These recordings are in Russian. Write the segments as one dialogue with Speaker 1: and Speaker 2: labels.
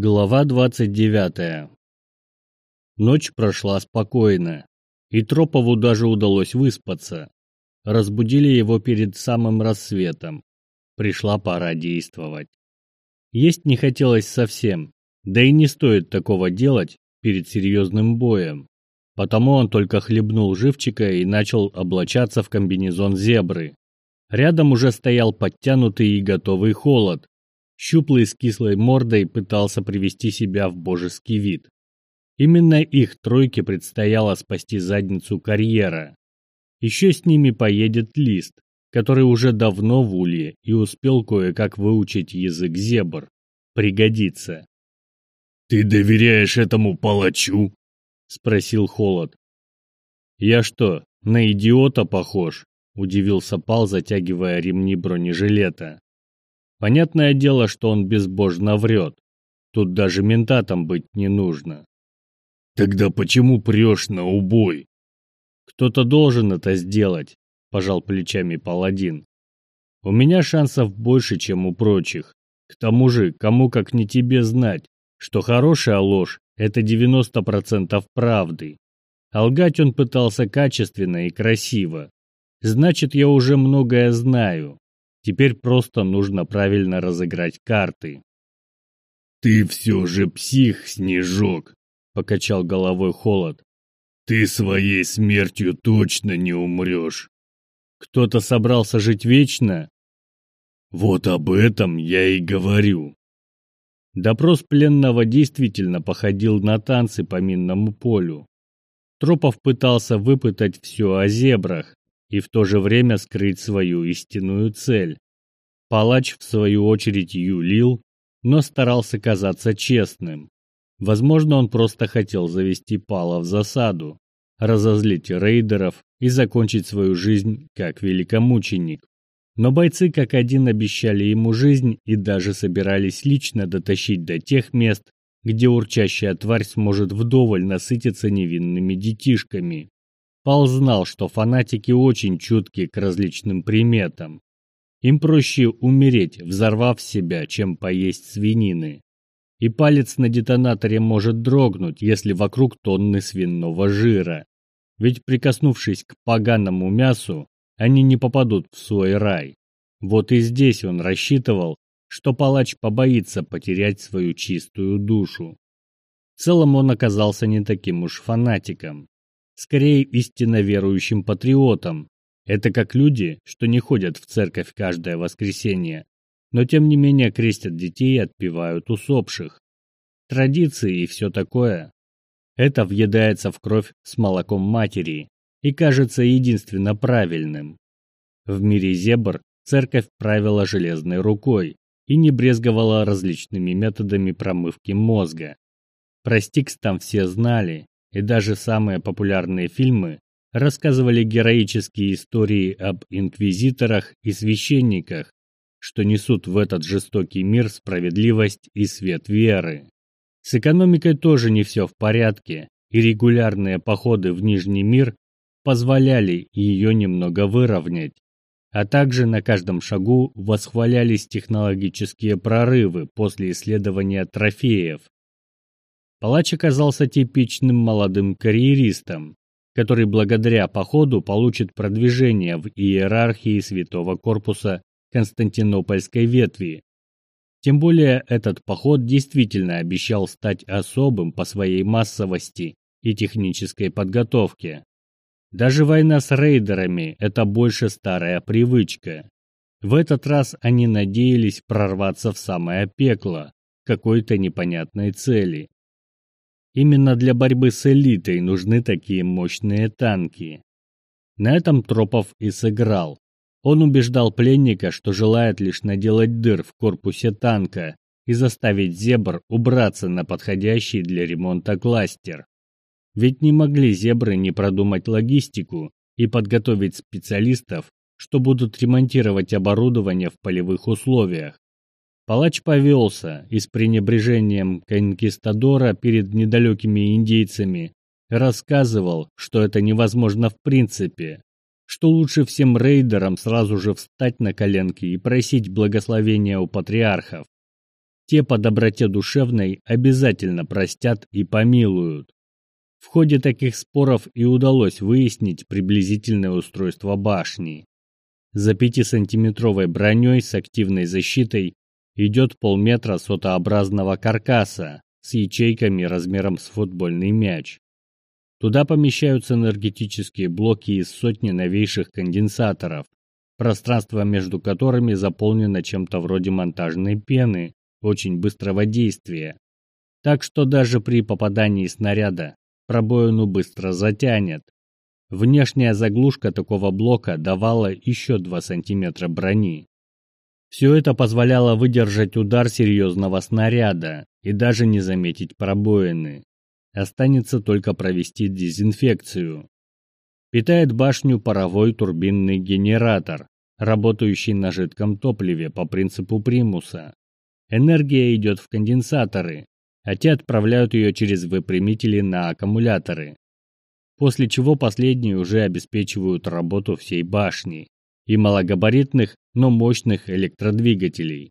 Speaker 1: Глава 29. Ночь прошла спокойно, и Тропову даже удалось выспаться. Разбудили его перед самым рассветом. Пришла пора действовать. Есть не хотелось совсем, да и не стоит такого делать перед серьезным боем. Потому он только хлебнул живчика и начал облачаться в комбинезон зебры. Рядом уже стоял подтянутый и готовый холод, щуплый с кислой мордой пытался привести себя в божеский вид. Именно их тройке предстояло спасти задницу карьера. Еще с ними поедет Лист, который уже давно в улье и успел кое-как выучить язык зебр. Пригодится.
Speaker 2: «Ты доверяешь этому палачу?»
Speaker 1: — спросил Холод. «Я что, на идиота похож?» — удивился Пал, затягивая ремни бронежилета. Понятное дело, что он безбожно врет. Тут даже ментатом быть не нужно.
Speaker 2: Тогда почему прешь на убой?
Speaker 1: Кто-то должен это сделать, пожал плечами паладин. У меня шансов больше, чем у прочих. К тому же, кому как не тебе знать, что хорошая ложь – это 90% правды. А лгать он пытался качественно и красиво. Значит, я уже многое знаю. Теперь просто нужно правильно разыграть карты.
Speaker 2: «Ты все же псих, Снежок!» — покачал головой Холод. «Ты своей смертью точно не умрешь!»
Speaker 1: «Кто-то собрался жить вечно?»
Speaker 2: «Вот об этом я и говорю!»
Speaker 1: Допрос пленного действительно походил на танцы по минному полю. Тропов пытался выпытать все о зебрах, и в то же время скрыть свою истинную цель. Палач, в свою очередь, юлил, но старался казаться честным. Возможно, он просто хотел завести Пала в засаду, разозлить рейдеров и закончить свою жизнь как великомученик. Но бойцы как один обещали ему жизнь и даже собирались лично дотащить до тех мест, где урчащая тварь сможет вдоволь насытиться невинными детишками. Пал знал, что фанатики очень чутки к различным приметам. Им проще умереть, взорвав себя, чем поесть свинины. И палец на детонаторе может дрогнуть, если вокруг тонны свиного жира. Ведь прикоснувшись к поганому мясу, они не попадут в свой рай. Вот и здесь он рассчитывал, что палач побоится потерять свою чистую душу. В целом он оказался не таким уж фанатиком скорее истинно верующим патриотом. Это как люди, что не ходят в церковь каждое воскресенье, но тем не менее крестят детей и отпевают усопших. Традиции и все такое. Это въедается в кровь с молоком матери и кажется единственно правильным. В мире зебр церковь правила железной рукой и не брезговала различными методами промывки мозга. Про Стикс там все знали, и даже самые популярные фильмы рассказывали героические истории об инквизиторах и священниках, что несут в этот жестокий мир справедливость и свет веры. С экономикой тоже не все в порядке, и регулярные походы в Нижний мир позволяли ее немного выровнять. А также на каждом шагу восхвалялись технологические прорывы после исследования трофеев, Палач оказался типичным молодым карьеристом, который благодаря походу получит продвижение в иерархии Святого Корпуса Константинопольской ветви. Тем более этот поход действительно обещал стать особым по своей массовости и технической подготовке. Даже война с рейдерами – это больше старая привычка. В этот раз они надеялись прорваться в самое пекло какой-то непонятной цели. Именно для борьбы с элитой нужны такие мощные танки. На этом Тропов и сыграл. Он убеждал пленника, что желает лишь наделать дыр в корпусе танка и заставить зебр убраться на подходящий для ремонта кластер. Ведь не могли зебры не продумать логистику и подготовить специалистов, что будут ремонтировать оборудование в полевых условиях. Палач повелся и с пренебрежением конкистадора перед недалекими индейцами рассказывал, что это невозможно в принципе, что лучше всем рейдерам сразу же встать на коленки и просить благословения у патриархов. те по доброте душевной обязательно простят и помилуют. В ходе таких споров и удалось выяснить приблизительное устройство башни. За 5-сантиметровой броней с активной защитой идет полметра сотообразного каркаса с ячейками размером с футбольный мяч. Туда помещаются энергетические блоки из сотни новейших конденсаторов, пространство между которыми заполнено чем-то вроде монтажной пены очень быстрого действия. Так что даже при попадании снаряда пробоину быстро затянет. Внешняя заглушка такого блока давала еще 2 см брони. Все это позволяло выдержать удар серьезного снаряда и даже не заметить пробоины. Останется только провести дезинфекцию. Питает башню паровой турбинный генератор, работающий на жидком топливе по принципу примуса. Энергия идет в конденсаторы, а те отправляют ее через выпрямители на аккумуляторы. После чего последние уже обеспечивают работу всей башни и малогабаритных, но мощных электродвигателей.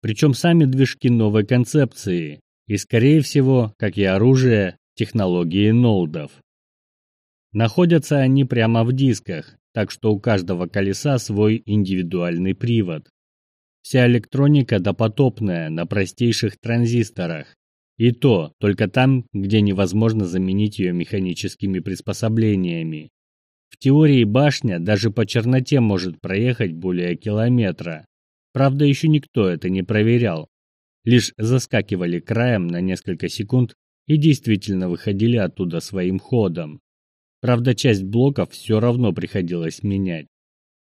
Speaker 1: Причем сами движки новой концепции и, скорее всего, как и оружие, технологии нолдов. Находятся они прямо в дисках, так что у каждого колеса свой индивидуальный привод. Вся электроника допотопная на простейших транзисторах. И то только там, где невозможно заменить ее механическими приспособлениями. В теории башня даже по черноте может проехать более километра. Правда, еще никто это не проверял. Лишь заскакивали краем на несколько секунд и действительно выходили оттуда своим ходом. Правда, часть блоков все равно приходилось менять.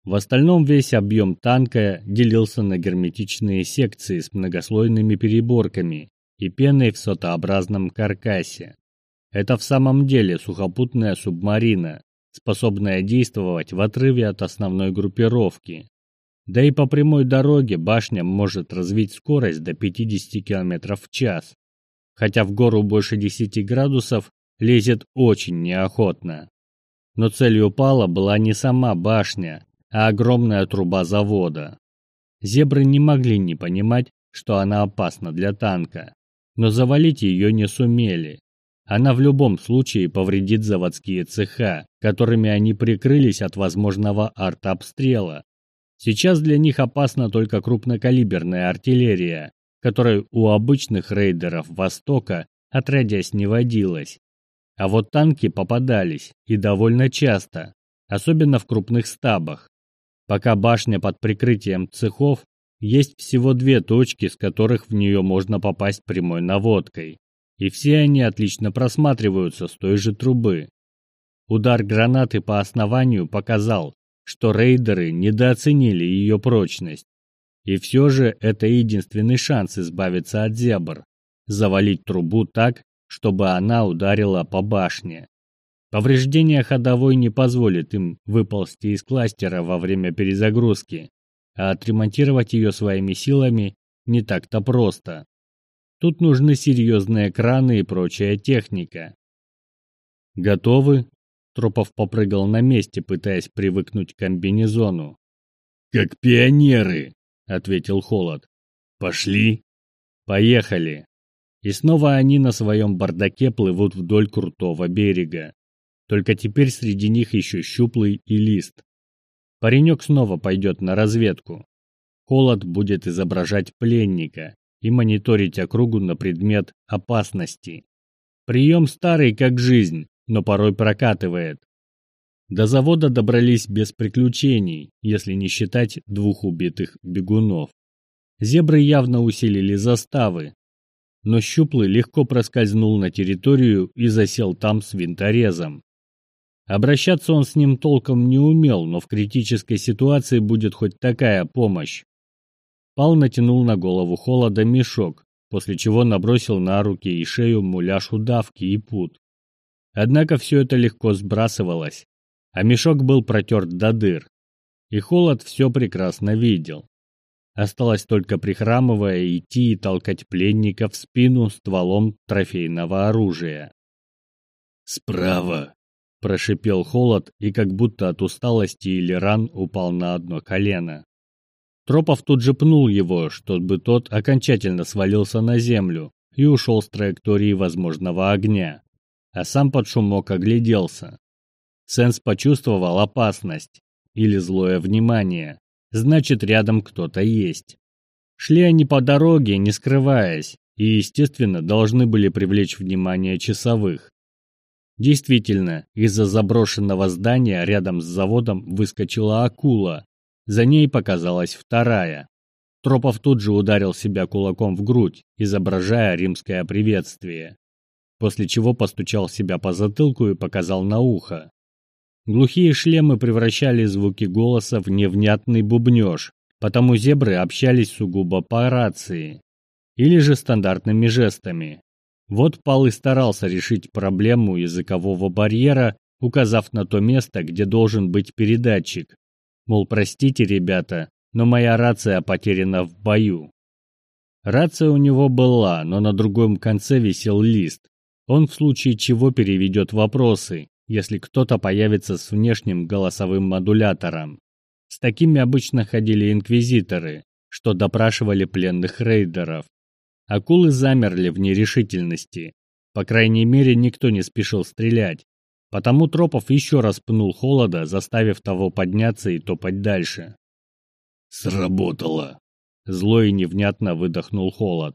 Speaker 1: В остальном весь объем танка делился на герметичные секции с многослойными переборками и пеной в сотообразном каркасе. Это в самом деле сухопутная субмарина, способная действовать в отрыве от основной группировки. Да и по прямой дороге башня может развить скорость до 50 км в час, хотя в гору больше 10 градусов лезет очень неохотно. Но целью пала была не сама башня, а огромная труба завода. Зебры не могли не понимать, что она опасна для танка, но завалить ее не сумели. Она в любом случае повредит заводские цеха, которыми они прикрылись от возможного артобстрела. Сейчас для них опасна только крупнокалиберная артиллерия, которой у обычных рейдеров Востока отродясь не водилось. А вот танки попадались, и довольно часто, особенно в крупных стабах. Пока башня под прикрытием цехов, есть всего две точки, с которых в нее можно попасть прямой наводкой и все они отлично просматриваются с той же трубы. Удар гранаты по основанию показал, что рейдеры недооценили ее прочность. И все же это единственный шанс избавиться от зебр, завалить трубу так, чтобы она ударила по башне. Повреждение ходовой не позволит им выползти из кластера во время перезагрузки, а отремонтировать ее своими силами не так-то просто. Тут нужны серьезные краны и прочая техника. Готовы? Тропов попрыгал на месте, пытаясь привыкнуть к комбинезону.
Speaker 2: Как пионеры, ответил Холод. Пошли.
Speaker 1: Поехали. И снова они на своем бардаке плывут вдоль крутого берега. Только теперь среди них еще щуплый и лист. Паренек снова пойдет на разведку. Холод будет изображать пленника, и мониторить округу на предмет опасности. Прием старый как жизнь, но порой прокатывает. До завода добрались без приключений, если не считать двух убитых бегунов. Зебры явно усилили заставы, но Щуплый легко проскользнул на территорию и засел там с винторезом. Обращаться он с ним толком не умел, но в критической ситуации будет хоть такая помощь. Пал натянул на голову холода мешок, после чего набросил на руки и шею муляж удавки и пут. Однако все это легко сбрасывалось, а мешок был протерт до дыр. И холод все прекрасно видел. Осталось только прихрамывая идти и толкать пленника в спину стволом трофейного оружия.
Speaker 2: «Справа!»
Speaker 1: – прошипел холод и как будто от усталости или ран упал на одно колено. Тропов тут же пнул его, чтобы тот окончательно свалился на землю и ушел с траектории возможного огня, а сам под шумок огляделся. Сенс почувствовал опасность или злое внимание, значит рядом кто-то есть. Шли они по дороге, не скрываясь, и, естественно, должны были привлечь внимание часовых. Действительно, из-за заброшенного здания рядом с заводом выскочила акула. За ней показалась вторая. Тропов тут же ударил себя кулаком в грудь, изображая римское приветствие. После чего постучал себя по затылку и показал на ухо. Глухие шлемы превращали звуки голоса в невнятный бубнёж, потому зебры общались сугубо по рации или же стандартными жестами. Вот Пал и старался решить проблему языкового барьера, указав на то место, где должен быть передатчик. Мол, простите, ребята, но моя рация потеряна в бою. Рация у него была, но на другом конце висел лист. Он в случае чего переведет вопросы, если кто-то появится с внешним голосовым модулятором. С такими обычно ходили инквизиторы, что допрашивали пленных рейдеров. Акулы замерли в нерешительности. По крайней мере, никто не спешил стрелять. Потому Тропов еще раз пнул холода, заставив того подняться и топать дальше.
Speaker 2: «Сработало!»
Speaker 1: Зло и невнятно выдохнул холод.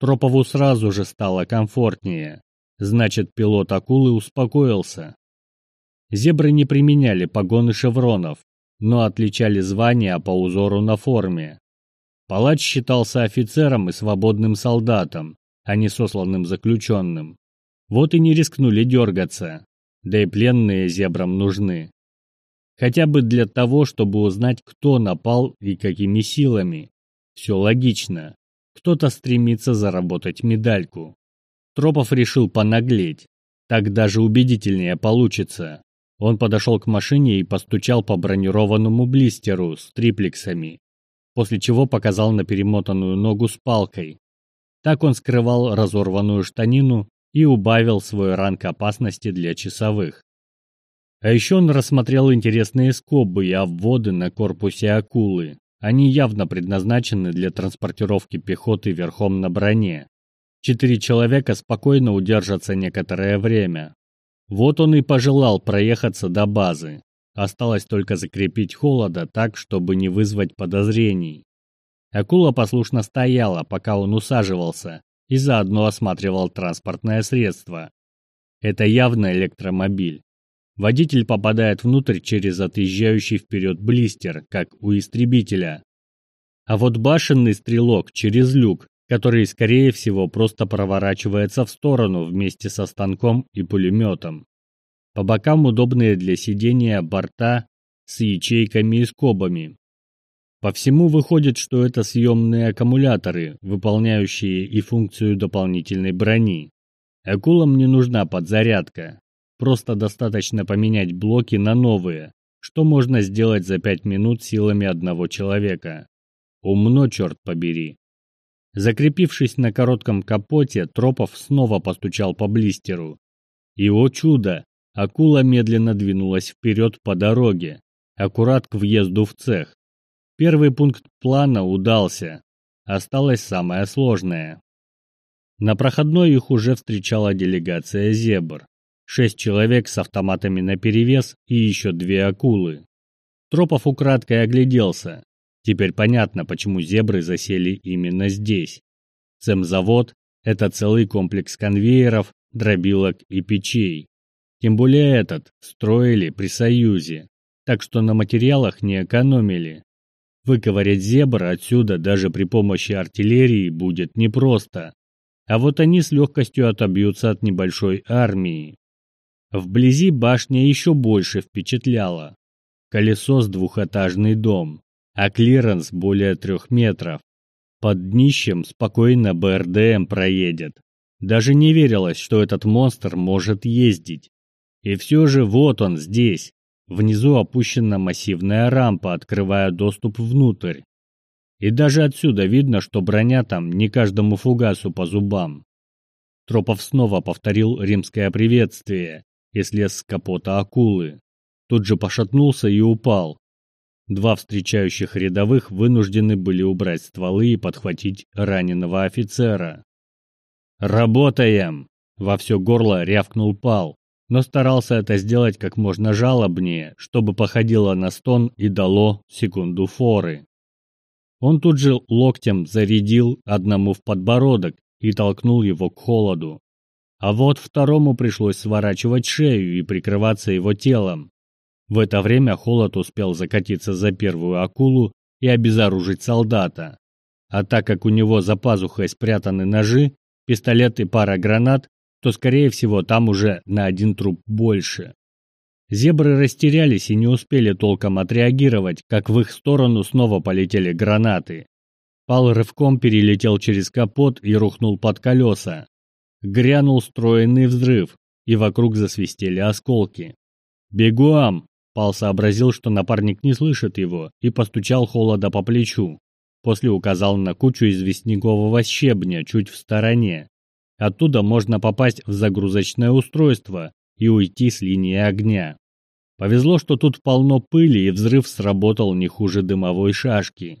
Speaker 1: Тропову сразу же стало комфортнее. Значит, пилот акулы успокоился. Зебры не применяли погоны шевронов, но отличали звания по узору на форме. Палач считался офицером и свободным солдатом, а не сосланным заключенным. Вот и не рискнули дергаться, да и пленные зебрам нужны. Хотя бы для того, чтобы узнать, кто напал и какими силами. Все логично. Кто-то стремится заработать медальку. Тропов решил понаглеть. Так даже убедительнее получится. Он подошел к машине и постучал по бронированному блистеру с триплексами, после чего показал на перемотанную ногу с палкой. Так он скрывал разорванную штанину и убавил свой ранг опасности для часовых. А еще он рассмотрел интересные скобы и обводы на корпусе акулы. Они явно предназначены для транспортировки пехоты верхом на броне. Четыре человека спокойно удержатся некоторое время. Вот он и пожелал проехаться до базы. Осталось только закрепить холода так, чтобы не вызвать подозрений. Акула послушно стояла, пока он усаживался, и заодно осматривал транспортное средство. Это явно электромобиль. Водитель попадает внутрь через отъезжающий вперед блистер, как у истребителя. А вот башенный стрелок через люк, который, скорее всего, просто проворачивается в сторону вместе со станком и пулеметом. По бокам удобные для сидения борта с ячейками и скобами. По всему выходит, что это съемные аккумуляторы, выполняющие и функцию дополнительной брони. Акулам не нужна подзарядка, Просто достаточно поменять блоки на новые, что можно сделать за пять минут силами одного человека. Умно, черт побери. Закрепившись на коротком капоте, Тропов снова постучал по блистеру. И, о чудо, акула медленно двинулась вперед по дороге, аккурат к въезду в цех. Первый пункт плана удался. Осталось самое сложное. На проходной их уже встречала делегация зебр шесть человек с автоматами наперевес и еще две акулы. Тропов украдкой огляделся. Теперь понятно, почему зебры засели именно здесь. Цемзавод – это целый комплекс конвейеров, дробилок и печей. Тем более этот строили при Союзе, так что на материалах не экономили. Выковырять зебра отсюда даже при помощи артиллерии будет непросто. А вот они с легкостью отобьются от небольшой армии. Вблизи башня еще больше впечатляла. Колесо с двухэтажный дом, а клиренс более трех метров. Под днищем спокойно БРДМ проедет. Даже не верилось, что этот монстр может ездить. И все же вот он здесь. Внизу опущена массивная рампа, открывая доступ внутрь. И даже отсюда видно, что броня там не каждому фугасу по зубам. Тропов снова повторил римское приветствие и слез с капота акулы. Тут же пошатнулся и упал. Два встречающих рядовых вынуждены были убрать стволы и подхватить раненого офицера. «Работаем!» – во все горло рявкнул Пал, но старался это сделать как можно жалобнее, чтобы походило на стон и дало секунду форы. Он тут же локтем зарядил одному в подбородок и толкнул его к холоду. А вот второму пришлось сворачивать шею и прикрываться его телом. В это время Холод успел закатиться за первую акулу и обезоружить солдата. А так как у него за пазухой спрятаны ножи, пистолет и пара гранат, то, скорее всего, там уже на один труп больше. Зебры растерялись и не успели толком отреагировать, как в их сторону снова полетели гранаты. Пал рывком перелетел через капот и рухнул под колеса. Грянул стройный взрыв, и вокруг засвистели осколки. «Бегуам!» Пал сообразил, что напарник не слышит его, и постучал холода по плечу. После указал на кучу известнякового щебня чуть в стороне. Оттуда можно попасть в загрузочное устройство и уйти с линии огня. Повезло, что тут полно пыли, и взрыв сработал не хуже дымовой шашки.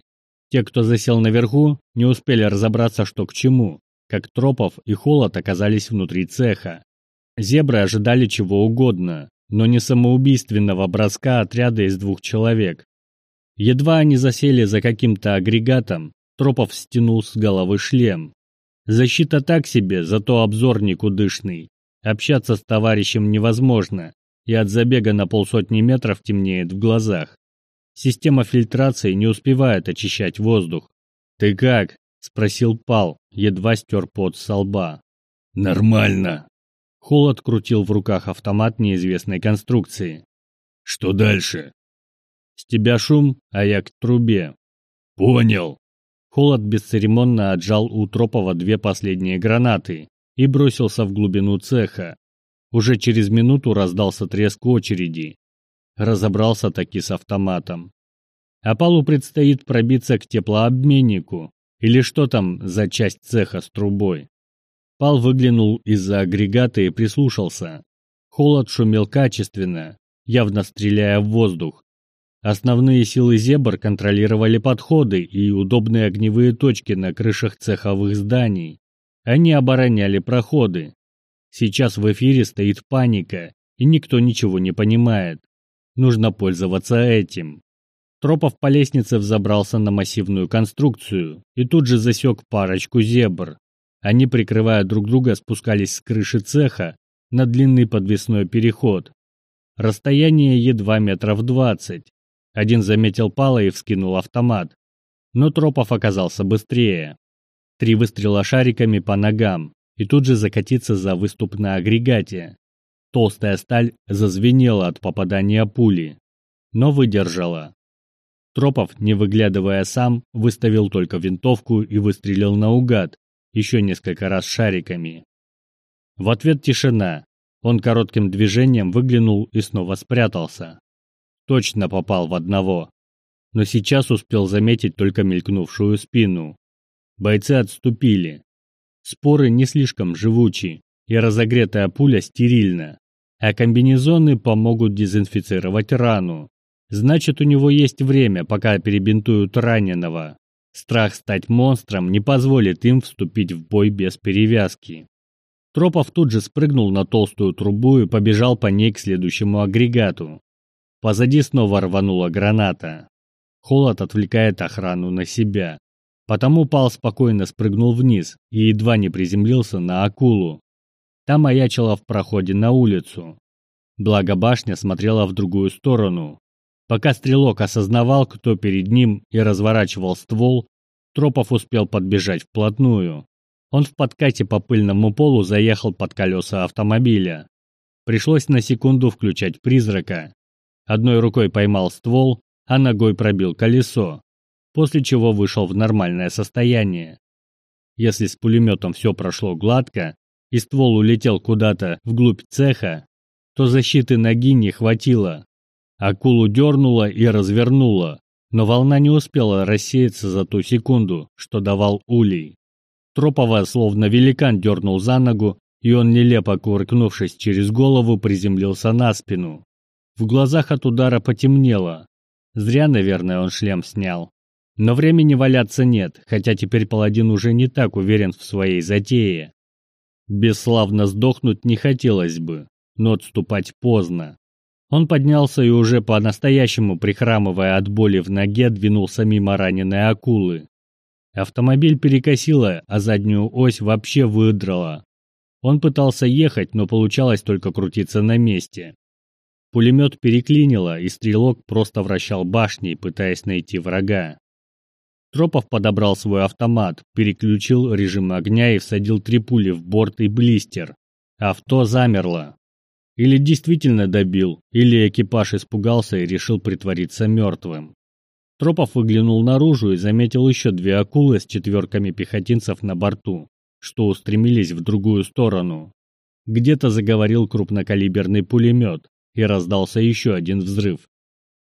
Speaker 1: Те, кто засел наверху, не успели разобраться, что к чему, как Тропов и Холод оказались внутри цеха. Зебры ожидали чего угодно, но не самоубийственного броска отряда из двух человек. Едва они засели за каким-то агрегатом, Тропов стянул с головы шлем. Защита так себе, зато обзор никудышный. Общаться с товарищем невозможно, и от забега на полсотни метров темнеет в глазах. Система фильтрации не успевает очищать воздух. «Ты как?» – спросил Пал, едва стер пот со лба.
Speaker 2: «Нормально»,
Speaker 1: Холод крутил в руках автомат неизвестной конструкции.
Speaker 2: «Что дальше?»
Speaker 1: «С тебя шум, а я к трубе».
Speaker 2: «Понял».
Speaker 1: Холод бесцеремонно отжал у Тропова две последние гранаты и бросился в глубину цеха. Уже через минуту раздался треск очереди. Разобрался таки с автоматом. Апалу предстоит пробиться к теплообменнику, или что там за часть цеха с трубой. Пал выглянул из-за агрегата и прислушался. Холод шумел качественно, явно стреляя в воздух. Основные силы зебр контролировали подходы и удобные огневые точки на крышах цеховых зданий. Они обороняли проходы. Сейчас в эфире стоит паника, и никто ничего не понимает. Нужно пользоваться этим. Тропов по лестнице взобрался на массивную конструкцию и тут же засек парочку зебр. Они, прикрывая друг друга, спускались с крыши цеха на длинный подвесной переход. Расстояние едва метров двадцать. Один заметил Пала и вскинул автомат. Но Тропов оказался быстрее. Три выстрела шариками по ногам и тут же закатиться за выступ на агрегате. Толстая сталь зазвенела от попадания пули, но выдержала. Тропов, не выглядывая сам, выставил только винтовку и выстрелил наугад, еще несколько раз шариками. В ответ тишина. Он коротким движением выглянул и снова спрятался. Точно попал в одного. Но сейчас успел заметить только мелькнувшую спину. Бойцы отступили. Споры не слишком живучи, и разогретая пуля стерильна. А комбинезоны помогут дезинфицировать рану. Значит, у него есть время, пока перебинтуют раненого. Страх стать монстром не позволит им вступить в бой без перевязки. Тропов тут же спрыгнул на толстую трубу и побежал по ней к следующему агрегату. Позади снова рванула граната. Холод отвлекает охрану на себя. Потому Пал спокойно спрыгнул вниз и едва не приземлился на акулу. Та маячила в проходе на улицу. Благо башня смотрела в другую сторону, Пока стрелок осознавал, кто перед ним и разворачивал ствол, Тропов успел подбежать вплотную. Он в подкате по пыльному полу заехал под колеса автомобиля. Пришлось на секунду включать призрака. Одной рукой поймал ствол, а ногой пробил колесо, после чего вышел в нормальное состояние. Если с пулеметом все прошло гладко, и ствол улетел куда-то вглубь цеха, то защиты ноги не хватило. Акулу дернула и развернула, но волна не успела рассеяться за ту секунду, что давал улей. Тропова словно великан дернул за ногу, и он, нелепо кувыркнувшись через голову, приземлился на спину. В глазах от удара потемнело. Зря, наверное, он шлем снял. Но времени валяться нет, хотя теперь паладин уже не так уверен в своей затее. Бесславно сдохнуть не хотелось бы, но отступать поздно. Он поднялся и уже по-настоящему, прихрамывая от боли в ноге, двинулся мимо раненой акулы. Автомобиль перекосило, а заднюю ось вообще выдрало. Он пытался ехать, но получалось только крутиться на месте. Пулемет переклинило, и стрелок просто вращал башней, пытаясь найти врага. Тропов подобрал свой автомат, переключил режим огня и всадил три пули в борт и блистер. Авто замерло. Или действительно добил, или экипаж испугался и решил притвориться мертвым. Тропов выглянул наружу и заметил еще две акулы с четверками пехотинцев на борту, что устремились в другую сторону. Где-то заговорил крупнокалиберный пулемет, и раздался еще один взрыв.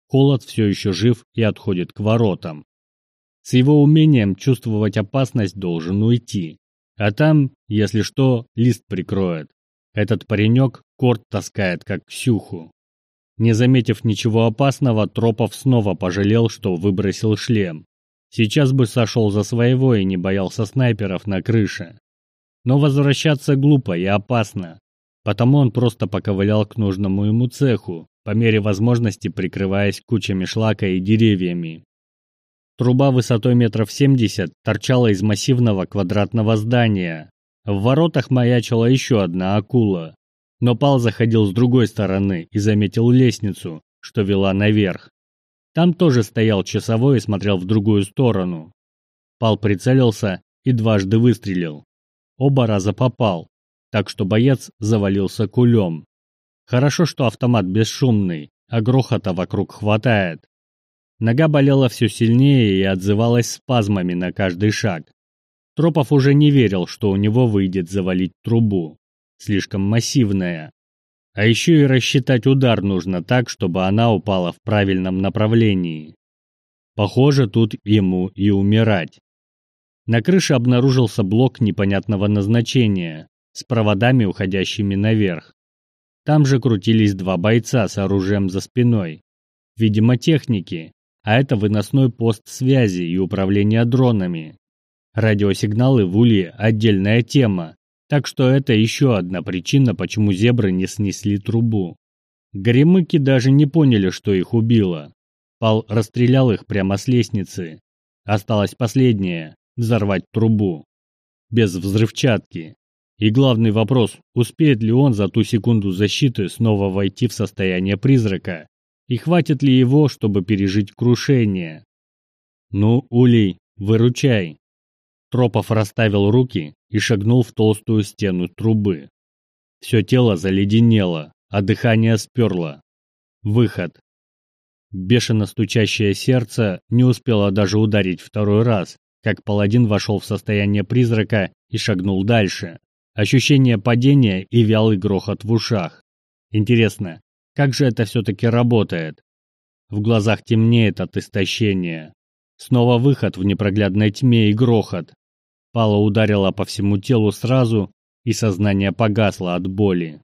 Speaker 1: Холод все еще жив и отходит к воротам. С его умением чувствовать опасность должен уйти. А там, если что, лист прикроет. Этот паренек корт таскает, как Ксюху. Не заметив ничего опасного, Тропов снова пожалел, что выбросил шлем. Сейчас бы сошел за своего и не боялся снайперов на крыше. Но возвращаться глупо и опасно. Потому он просто поковылял к нужному ему цеху, по мере возможности прикрываясь кучами шлака и деревьями. Труба высотой метров семьдесят торчала из массивного квадратного здания. В воротах маячила еще одна акула. Но Пал заходил с другой стороны и заметил лестницу, что вела наверх. Там тоже стоял часовой и смотрел в другую сторону. Пал прицелился и дважды выстрелил. Оба раза попал, так что боец завалился кулем. Хорошо, что автомат бесшумный, а грохота вокруг хватает. Нога болела все сильнее и отзывалась спазмами на каждый шаг. Тропов уже не верил, что у него выйдет завалить трубу слишком массивная. А еще и рассчитать удар нужно так, чтобы она упала в правильном направлении. Похоже, тут ему и умирать. На крыше обнаружился блок непонятного назначения, с проводами, уходящими наверх. Там же крутились два бойца с оружием за спиной. Видимо, техники, а это выносной пост связи и управления дронами. Радиосигналы в Улье – отдельная тема, так что это еще одна причина, почему зебры не снесли трубу. Горемыки даже не поняли, что их убило. Пал расстрелял их прямо с лестницы. Осталось последнее – взорвать трубу. Без взрывчатки. И главный вопрос, успеет ли он за ту секунду защиты снова войти в состояние призрака? И хватит ли его, чтобы пережить крушение? Ну, Улей, выручай. Тропов расставил руки и шагнул в толстую стену трубы. Все тело заледенело, а дыхание сперло. Выход. Бешено стучащее сердце не успело даже ударить второй раз, как паладин вошел в состояние призрака и шагнул дальше. Ощущение падения и вялый грохот в ушах. Интересно, как же это все-таки работает? В глазах темнеет от истощения. Снова выход в непроглядной тьме и грохот. Пала ударила по всему телу сразу, и сознание погасло от боли.